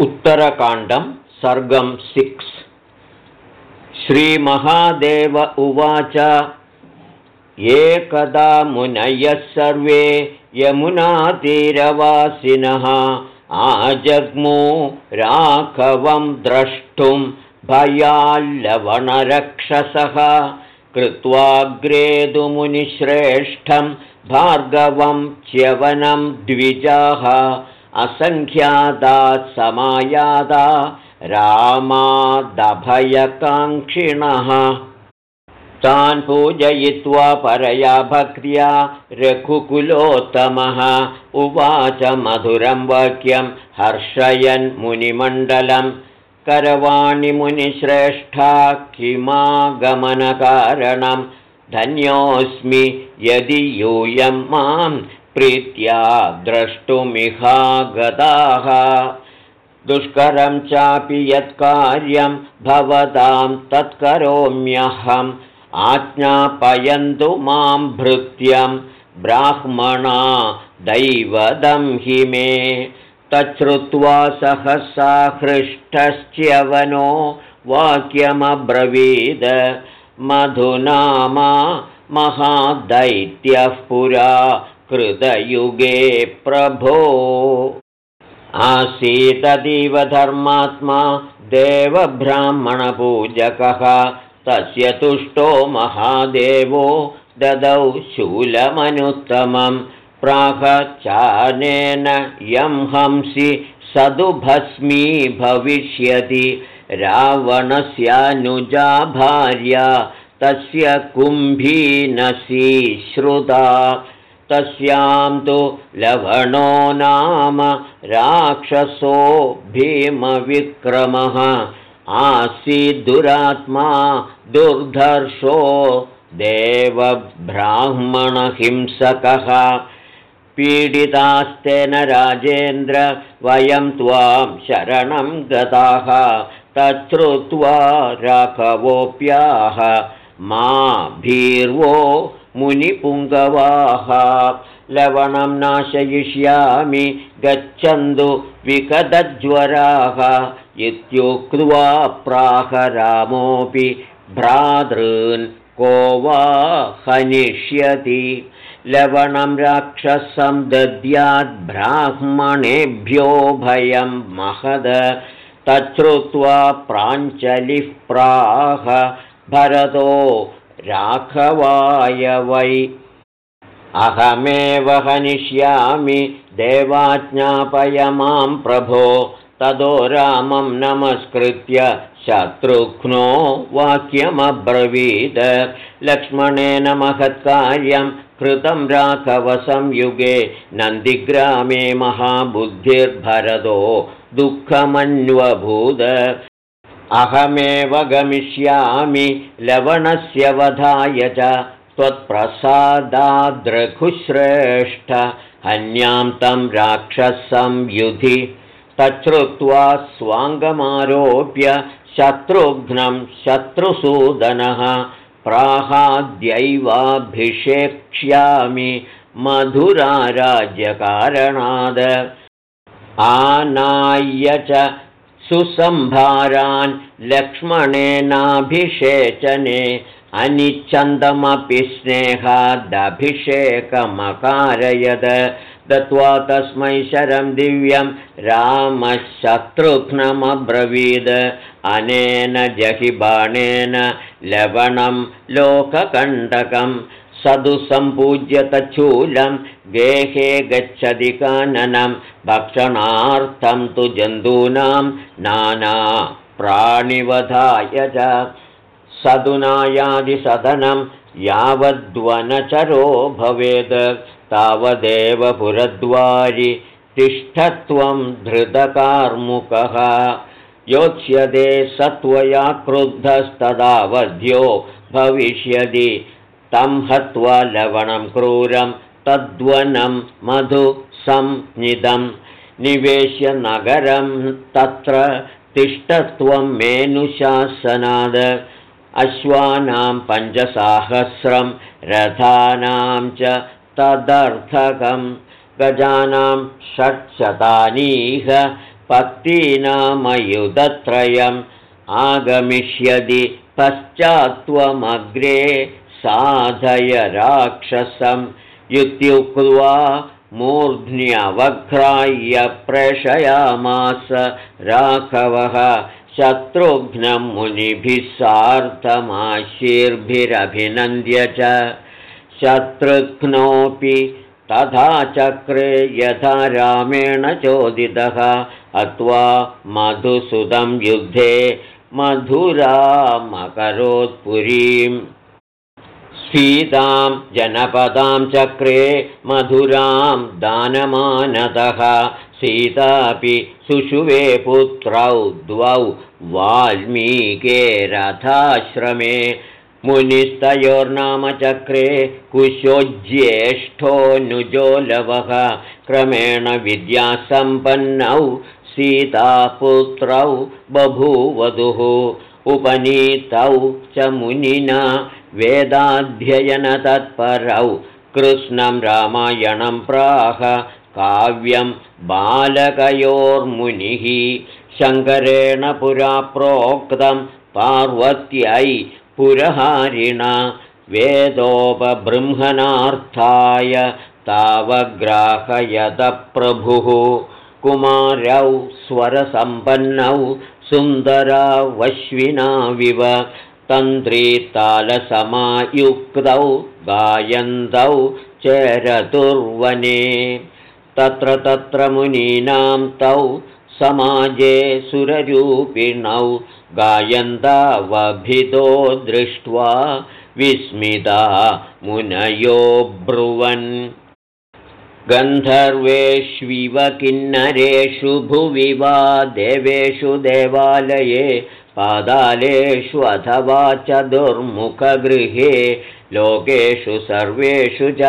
उत्तरकाण्डं सर्गं six. श्रीमहादेव उवाच एकदा मुनयः सर्वे यमुनातीरवासिनः आजग्मो राघवं द्रष्टुं भयाल्लवणरक्षसः कृत्वाग्रेदुमुनिश्रेष्ठं भार्गवं च्यवनं द्विजाः असङ्ख्यातात् समायादा रामादभयकाङ्क्षिणः। तान् पूजयित्वा परया भक्त्या रघुकुलोत्तमः। उवाच मधुरं वाक्यं हर्षयन् मुनिमण्डलं। करवाणिमुनिश्रेष्ठा किमागमनकारणं। धन्योऽस्मि यदि यूयं मां प्रीत्या द्रष्टुमिहागताः। दुष्करं चापि यत्कार्यं भवतां तत्करोम्यहम्। आज्ञापयन्तु मां भृत्यं ब्राह्मणा दैवदं हि मे। तच्छ्रुत्वा सहसा हृष्टश्च्यवनो वाक्यमब्रवीद मधुनामा महादैत्यः पुरा कृतयुगे प्रभो। आसीतदिव धर्मात्मा देवब्राह्मणपूजकः तस्य तुष्टो महादेवो ददौ शूलमनुत्तमं। प्राहचानेन यं हंसि सदुभस्मी भविष्यति। रावणस्यानुजा भार्या तस्य कुम्भीनसी श्रुता तस्यां तु लवणो नाम राक्षसो भीमविक्रमः। आसीद्दुरात्मा दुर्धर्षो देवब्राह्मणहिंसकः। पीडितास्तेन राजेन्द्र वयं त्वां शरणं गताः। तच्छ्रुत्वा राघवोऽप्याः मा भीर्वो मुनिपुङ्गवाः। लवणं नाशयिष्यामि गच्छन्तु विकदज्वराः। इत्युक्त्वा प्राहरामोऽपि भ्रातॄन् को वा हनिष्यति। लवणं राक्षसं दद्याद्ब्राह्मणेभ्यो भयं महद। तच्छ्रुत्वा प्राञ्चलिः प्राह। भरतो राघवाय वै। अहमेव हनिष्यामि देवाज्ञापय मां प्रभो। ततो रामं नमस्कृत्य शत्रुघ्नो वाक्यमब्रवीद। लक्ष्मणेन महत्कार्यं कृतं राघवसंयुगे। नन्दिग्रामे महाबुद्धिर्भरतो दुःखमन्वभूद अहमेव गमिष्यामि लवणस्य वधाय च त्वत्प्रसादाद्रघुश्रेष्ठ। हन्यां तं राक्षसं युधि। तच्छ्रुत्वा स्वाङ्गमारोप्य शत्रुघ्नं शत्रुसूदनः। प्राहाद्यैवाभिषेक्ष्यामि मधुराराज्यकारणाद। आनाय्य च सुसंभारान् लक्ष्मणेनाभिषेचने अनिच्छन्दमपि स्नेहादभिषेकमकारयद। दत्त्वा तस्मै शरं दिव्यं रामशत्रुघ्नमब्रवीद। अनेन जहिबाणेन लवणं लोककण्टकं सदु सम्पूज्य तच्छूलं गेहे गच्छति काननं भक्षणार्थं तु जन्तूनां नाना प्राणिवधाय च सदुनायादिसदनं यावद्वनचरो भवेद्। तावदेव पुरद्वारि तिष्ठत्वं धृतकार्मुकः। योत्स्यते सत्वया क्रुद्धस्तदावध्यो भविष्यति तं हत्वा लवणं क्रूरं तद्वनं मधु संनिदं निवेश्य नगरं तत्र तिष्ठत्वं मेनुशासनाद। अश्वानां पञ्चसाहस्रं रथानां च तदर्थकं। गजानां षट्शतानीह पत्तीनामयुधत्रयम् आगमिष्यति पश्चात्त्वमग्रे साधय राक्षसम् इत्युक्त्वा मूर्ध्न्यवघ्राह्य प्रेषयामास राघवः शत्रुघ्नं मुनिभिः सार्धमाशीर्भिरभिनन्द्य च। शत्रुघ्नोऽपि तथा चक्रे यथा रामेण चोदितः अत्वा मधुसुदं युद्धे मधुरामकरोत्पुरीम् सीतां जनपदां चक्रे मधुरां दानमानतः। सीतापि सुषुवे पुत्रौ द्वौ वाल्मीके रथाश्रमे। मुनिस्तयोर्नामचक्रे कुशोज्येष्ठोऽनुजोलवः क्रमेण विद्यासम्पन्नौ सीतापुत्रौ बभूवधुः। उपनीतौ च मुनिना वेदाध्ययनतत्परौ। कृष्णं रामायणं प्राह काव्यं बालकयोर्मुनिः। शङ्करेण पुरा प्रोक्तं पार्वत्यै पुरहारिणा। वेदोपबृंहनार्थाय तावग्राहयतप्रभुः कुमारौ स्वरसम्पन्नौ सुन्दरावश्विनाविव तन्त्रीतालसमायुक्तौ गायन्तौ चरतुर्वने तत्र तत्र मुनीनां तौ समाजे सुररूपिणौ गायन्तावभितो दृष्ट्वा विस्मिता मुनयो ब्रुवन् गन्धर्वेष्विव किन्नरेषु भुवि वा देवेषु देवालये पादालेषु अथवा च दुर्मुखगृहे लोकेषु सर्वेषु च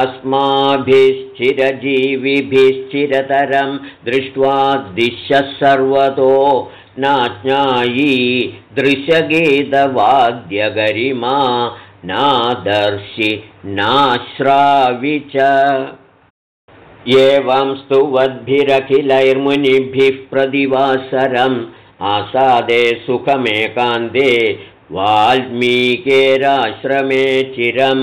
अस्माभिश्चिरजीविभिश्चिरतरं दृष्ट्वा दिश्यः सर्वतो नाज्ञायी दृशगीतवाद्यगरिमा नादर्शि नाश्रावि च एवं स्तुवद्भिरखिलैर्मुनिभिः प्रतिवासरम् आसादे सुखमेकान्ते वाल्मीकेराश्रमे चिरम्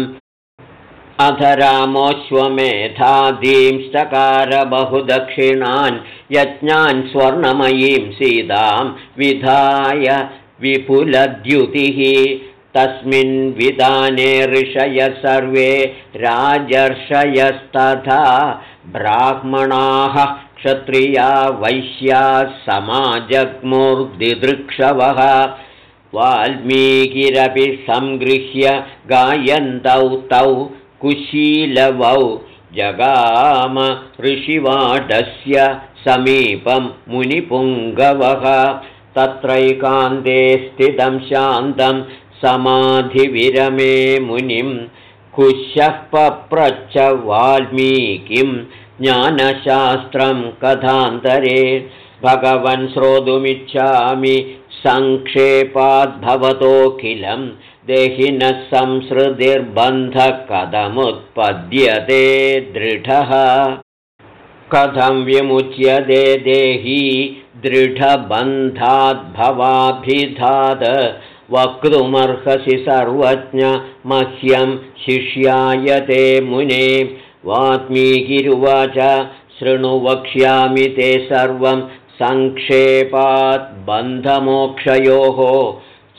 अथ रामोऽश्वमेधादींश्चकार बहुदक्षिणान् यज्ञान् स्वर्णमयीं सीतां विधाय विपुलद्युतिः। तस्मिन् विधाने ऋषयः सर्वे राजर्षयस्तथा ब्राह्मणाः क्षत्रिया वैश्याः समाजग्मुर्दिदृक्षवः। वाल्मीकिरपि सङ्गृह्य गायन्तौ तौ कुशीलवौ। जगाम ऋषिवाटस्य समीपं मुनिपुङ्गवः। तत्रैकान्ते स्थितं शान्तं समाधिविरमे मुनिं कुशः पप्रच्छ वाल्मीकिं ज्ञानशास्त्रं कथान्तरे भगवन् श्रोतुमिच्छामि सङ्क्षेपाद्भवतोऽखिलं देहिनः संसृतिर्बन्धः कथमुत्पद्यते दृढः। कथं विमुच्यते देही दृढबन्धाद्भवाभिधाद वक्तुमर्हसि सर्वज्ञ मह्यं शिष्यायते मुने। वात्मीकिरुवाच शृणु वक्ष्यामि ते सर्वं सङ्क्षेपात् बन्धमोक्षयोः।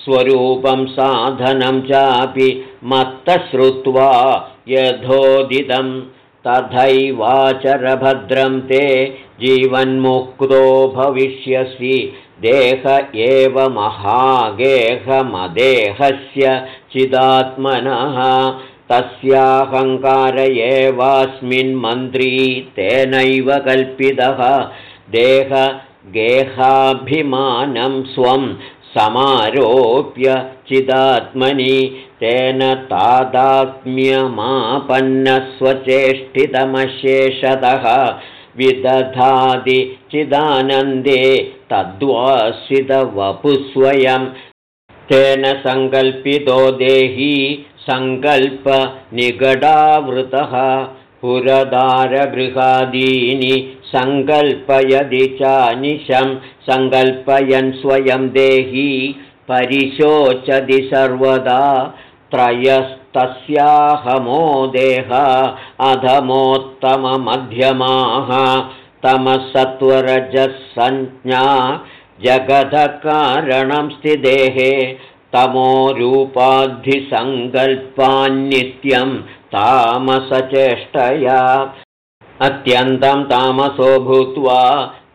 स्वरूपं साधनं चापि मत्तश्रुत्वा यथोदितं तथैवाचरभद्रं ते जीवन्मुक्तो भविष्यसि देह एव महागेहमदेहस्य चिदात्मनः तस्याहङ्कार एवास्मिन्मन्त्री तेनैव कल्पितः। देहगेहाभिमानं स्वं समारोप्य चिदात्मनि तेन तादात्म्यमापन्नस्वचेष्टितमशेषतः विदधाति चिदानन्दे तद्वासितवपुस्वयं तेन सङ्कल्पितो देही सङ्कल्पनिगडावृतः। पुरदारगृहादीनि सङ्कल्पयदि चानिशं सङ्कल्पयन् स्वयं देही। परिशोचति सर्वदा त्रयस्तस्याहमो देह अधमोत्तममध्यमाः तमसत्वरजसञ्ज्ञा जगदकारणं स्थितेः तमोरूपाद्धिसङ्कल्पान्नित्यं तामसचेष्टया अत्यन्तं तामसो भूत्वा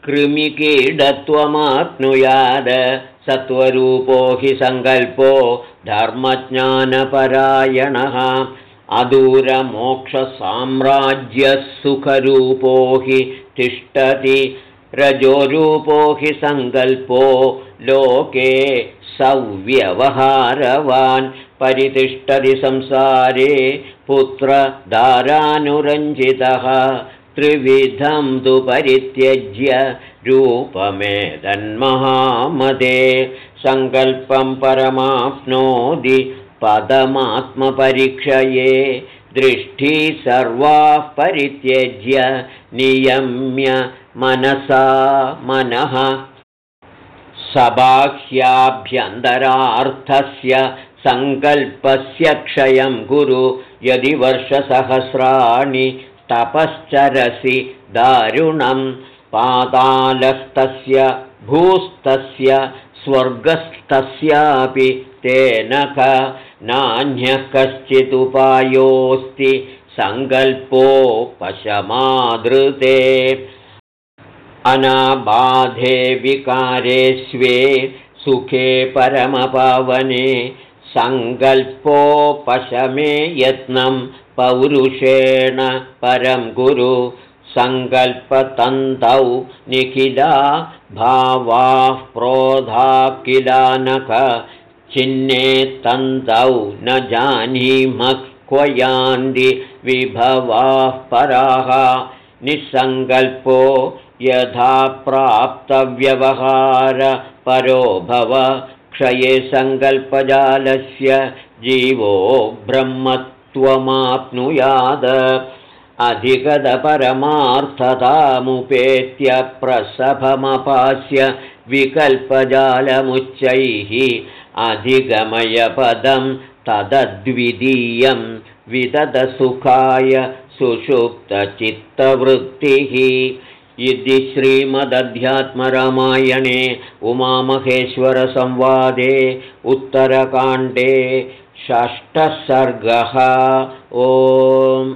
कृमिकीडत्वमाप्नुयाद सत्वरूपो हि सङ्कल्पो धर्मज्ञानपरायणः। अदूरमोक्षसाम्राज्यः सुखरूपो हि तिष्ठति। रजोरूपो हि सङ्कल्पो लोके सव्यवहारवान्। परितिष्ठति संसारे पुत्रदारानुरञ्जितः त्रिविधं तु परित्यज्य रूपमेदन्महामदे सङ्कल्पं परमाप्नोति पदमात्मपरीक्षये दृष्टि सर्वाः परित्यज्य नियम्य मनसा मनः। सबाह्याभ्यन्तरार्थस्य सङ्कल्पस्य क्षयं कुरु यदि वर्षसहस्राणि तपश्चरसि दारुणं पातालस्तस्य भूस्तस्य स्वर्गस्तस्यापि तेन क नान्यः कश्चिदुपायोऽस्ति सङ्कल्पोपशमादृते अनाबाधे विकारे स्वे सुखे परमपावने सङ्कल्पोपशमे यत्नं पौरुषेण परं गुरु सङ्कल्पतन्तौ निखिला भावाः प्रोधा किलानक चिह्ने तन्तौ न जानीमः क्व यान्ति विभवाः पराः निःसङ्कल्पो यथा प्राप्तव्यवहारपरो भव क्षये सङ्कल्पजालस्य जीवो ब्रह्मत्वमाप्नुयाद अधिगतपरमार्थतामुपेत्य प्रसभमपास्य विकल्पजालमुच्चैः अधिगमयपदं तदद्वितीयं विदधसुखाय सुषुप्तचित्तवृत्तिः। इति श्रीमदध्यात्मरामायणे उमामहेश्वरसंवादे उत्तरकाण्डे षष्ठः सर्गः। ओम्